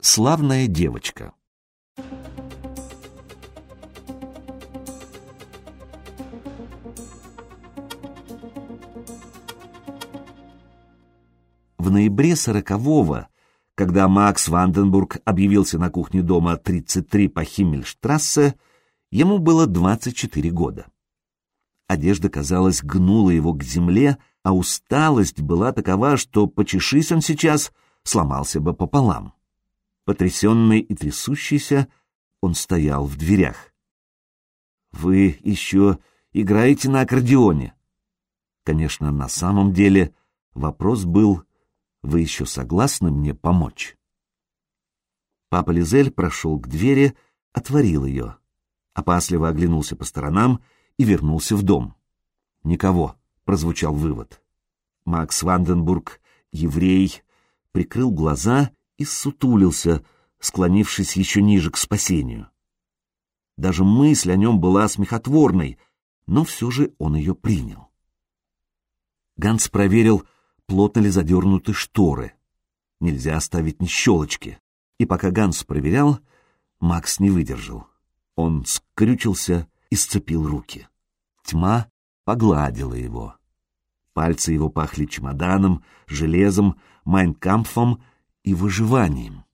Славная девочка В ноябре сорокового, когда Макс Ванденбург объявился на кухне дома 33 по Химмельштрассе, ему было 24 года. Одежда, казалось, гнула его к земле, а усталость была такова, что, почешись он сейчас, сломался бы пополам. Потрясенный и трясущийся, он стоял в дверях. «Вы еще играете на аккордеоне?» Конечно, на самом деле вопрос был «Вы еще согласны мне помочь?» Папа Лизель прошел к двери, отворил ее, опасливо оглянулся по сторонам и вернулся в дом. «Никого», — прозвучал вывод. Макс Ванденбург, еврей, прикрыл глаза и сутулился, склонившись еще ниже к спасению. Даже мысль о нем была смехотворной, но все же он ее принял. Ганс проверил, плотно ли задернуты шторы. Нельзя оставить ни щелочки. И пока Ганс проверял, Макс не выдержал. Он скрючился и сцепил руки. Тьма погладила его. Пальцы его пахли чемоданом, железом, майнкампфом и выживанием.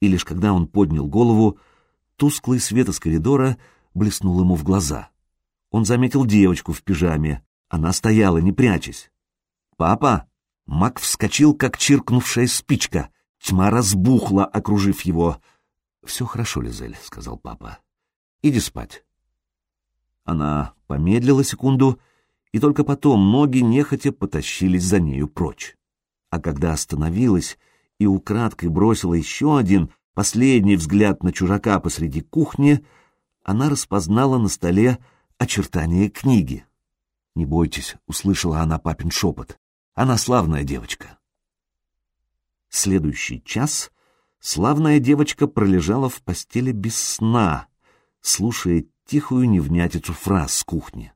И лишь когда он поднял голову, тусклый свет из коридора блеснул ему в глаза. Он заметил девочку в пижаме. Она стояла, не прячась. «Папа!» Мак вскочил, как чиркнувшая спичка. Тьма разбухла, окружив его. «Все хорошо, Лизель», — сказал папа. «Иди спать». Она помедлила секунду, и только потом ноги нехотя потащились за нею прочь. А когда остановилась и украдкой бросила еще один, последний взгляд на чужака посреди кухни, она распознала на столе очертания книги. «Не бойтесь», — услышала она папин шепот. «Она славная девочка». Следующий час славная девочка пролежала в постели без сна, слушая тихую невнятицу фраз с кухни.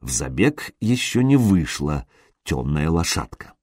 В забег еще не вышла темная лошадка.